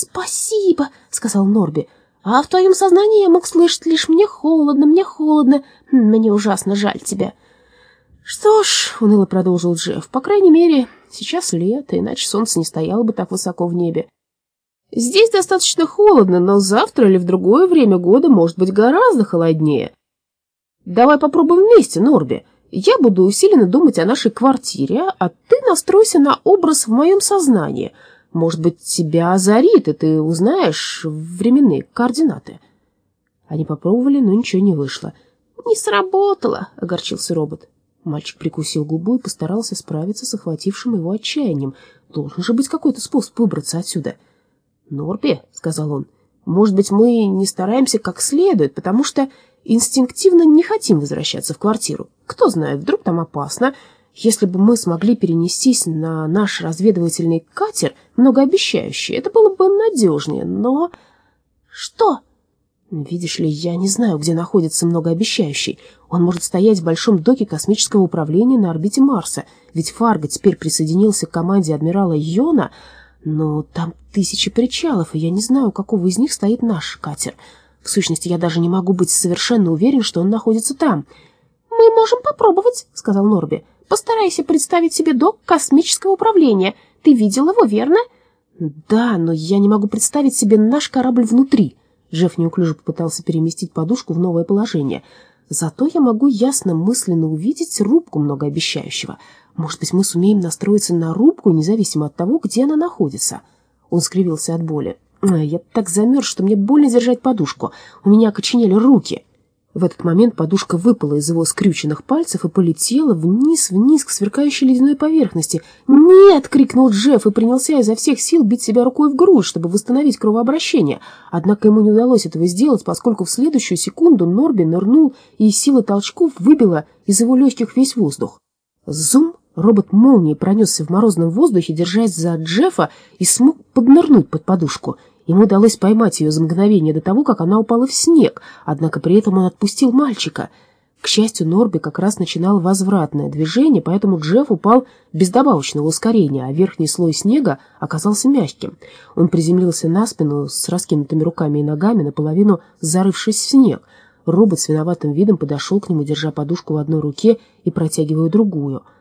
«Спасибо», — сказал Норби. «А в твоем сознании я мог слышать лишь «мне холодно, мне холодно, мне ужасно жаль тебя». «Что ж», — уныло продолжил Джефф, — «по крайней мере, сейчас лето, иначе солнце не стояло бы так высоко в небе. Здесь достаточно холодно, но завтра или в другое время года может быть гораздо холоднее. Давай попробуем вместе, Норби. Я буду усиленно думать о нашей квартире, а ты настройся на образ в моем сознании. Может быть, тебя озарит, и ты узнаешь временные координаты. Они попробовали, но ничего не вышло. «Не сработало», — огорчился робот. Мальчик прикусил губу и постарался справиться с охватившим его отчаянием. Должен же быть какой-то способ выбраться отсюда. «Норби», — сказал он, — «может быть, мы не стараемся как следует, потому что инстинктивно не хотим возвращаться в квартиру. Кто знает, вдруг там опасно. Если бы мы смогли перенестись на наш разведывательный катер, многообещающий, это было бы надежнее, но...» «Что?» Видишь ли, я не знаю, где находится многообещающий. Он может стоять в большом доке космического управления на орбите Марса, ведь Фарго теперь присоединился к команде адмирала Йона, но там тысячи причалов, и я не знаю, у какого из них стоит наш катер. В сущности, я даже не могу быть совершенно уверен, что он находится там. «Мы можем попробовать», — сказал Норби. «Постарайся представить себе док космического управления. Ты видел его, верно?» «Да, но я не могу представить себе наш корабль внутри». Джефф неуклюже попытался переместить подушку в новое положение. Зато я могу ясно мысленно увидеть рубку многообещающего. Может быть, мы сумеем настроиться на рубку, независимо от того, где она находится. Он скривился от боли. Я так замерз, что мне больно держать подушку. У меня окоченели руки. В этот момент подушка выпала из его скрюченных пальцев и полетела вниз-вниз к сверкающей ледяной поверхности. «Нет!» — крикнул Джефф и принялся изо всех сил бить себя рукой в грудь, чтобы восстановить кровообращение. Однако ему не удалось этого сделать, поскольку в следующую секунду Норби нырнул и сила толчков выбила из его легких весь воздух. Зум! Робот молнией пронесся в морозном воздухе, держась за Джеффа, и смог поднырнуть под подушку — Ему удалось поймать ее за мгновение до того, как она упала в снег, однако при этом он отпустил мальчика. К счастью, Норби как раз начинал возвратное движение, поэтому Джефф упал без добавочного ускорения, а верхний слой снега оказался мягким. Он приземлился на спину с раскинутыми руками и ногами, наполовину зарывшись в снег. Робот с виноватым видом подошел к нему, держа подушку в одной руке и протягивая другую —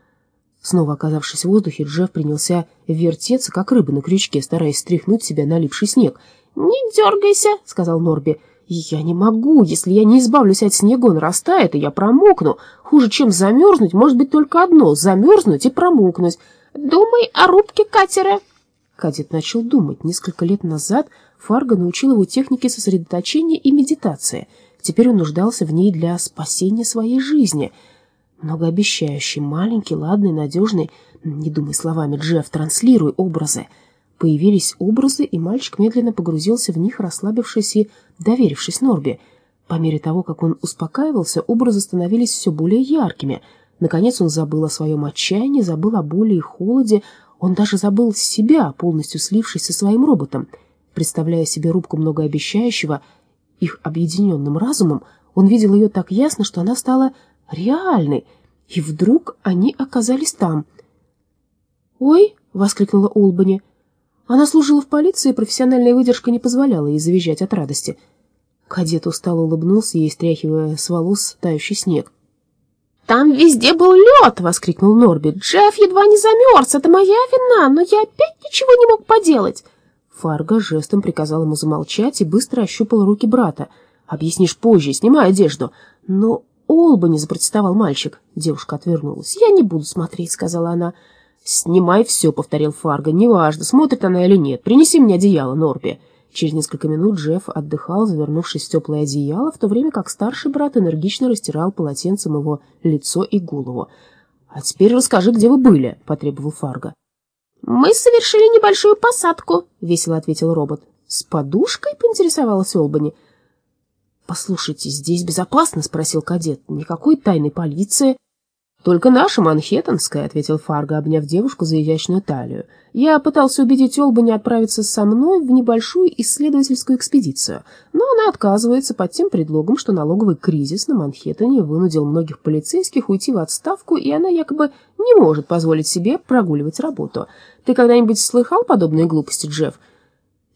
Снова оказавшись в воздухе, Джефф принялся вертеться, как рыба на крючке, стараясь стряхнуть себя налипший снег. «Не дергайся», — сказал Норби. «Я не могу. Если я не избавлюсь от снега, он растает, и я промокну. Хуже, чем замерзнуть, может быть только одно — замерзнуть и промокнуть. Думай о рубке катера». Кадет начал думать. Несколько лет назад Фарго научил его технике сосредоточения и медитации. Теперь он нуждался в ней для спасения своей жизни — Многообещающий, маленький, ладный, надежный. Не думай словами, Джефф, транслируй образы. Появились образы, и мальчик медленно погрузился в них, расслабившись и доверившись Норби. По мере того, как он успокаивался, образы становились все более яркими. Наконец он забыл о своем отчаянии, забыл о боли и холоде. Он даже забыл себя, полностью слившись со своим роботом. Представляя себе рубку многообещающего, их объединенным разумом, он видел ее так ясно, что она стала реальны, и вдруг они оказались там. «Ой!» — воскликнула Олбани. Она служила в полиции, профессиональная выдержка не позволяла ей завизжать от радости. Кадет устало улыбнулся ей, стряхивая с волос тающий снег. «Там везде был лед!» — воскликнул Норби. «Джефф едва не замерз! Это моя вина, но я опять ничего не мог поделать!» Фарго жестом приказал ему замолчать и быстро ощупал руки брата. «Объяснишь позже, снимай одежду!» «Но Олбани!» — запротестовал мальчик. Девушка отвернулась. «Я не буду смотреть», — сказала она. «Снимай все», — повторил Фарго. «Неважно, смотрит она или нет. Принеси мне одеяло, Норби». Через несколько минут Джефф отдыхал, завернувшись в теплое одеяло, в то время как старший брат энергично растирал полотенцем его лицо и голову. «А теперь расскажи, где вы были», — потребовал Фарго. «Мы совершили небольшую посадку», — весело ответил робот. «С подушкой?» — поинтересовалась Олбани. «Послушайте, здесь безопасно?» — спросил кадет. «Никакой тайной полиции». «Только наша Манхэттенская», — ответил Фарго, обняв девушку за изящную талию. «Я пытался убедить Олбани отправиться со мной в небольшую исследовательскую экспедицию, но она отказывается под тем предлогом, что налоговый кризис на Манхэттене вынудил многих полицейских уйти в отставку, и она якобы не может позволить себе прогуливать работу. Ты когда-нибудь слыхал подобные глупости, Джефф?»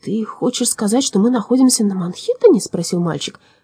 «Ты хочешь сказать, что мы находимся на Манхэттене?» — спросил мальчик.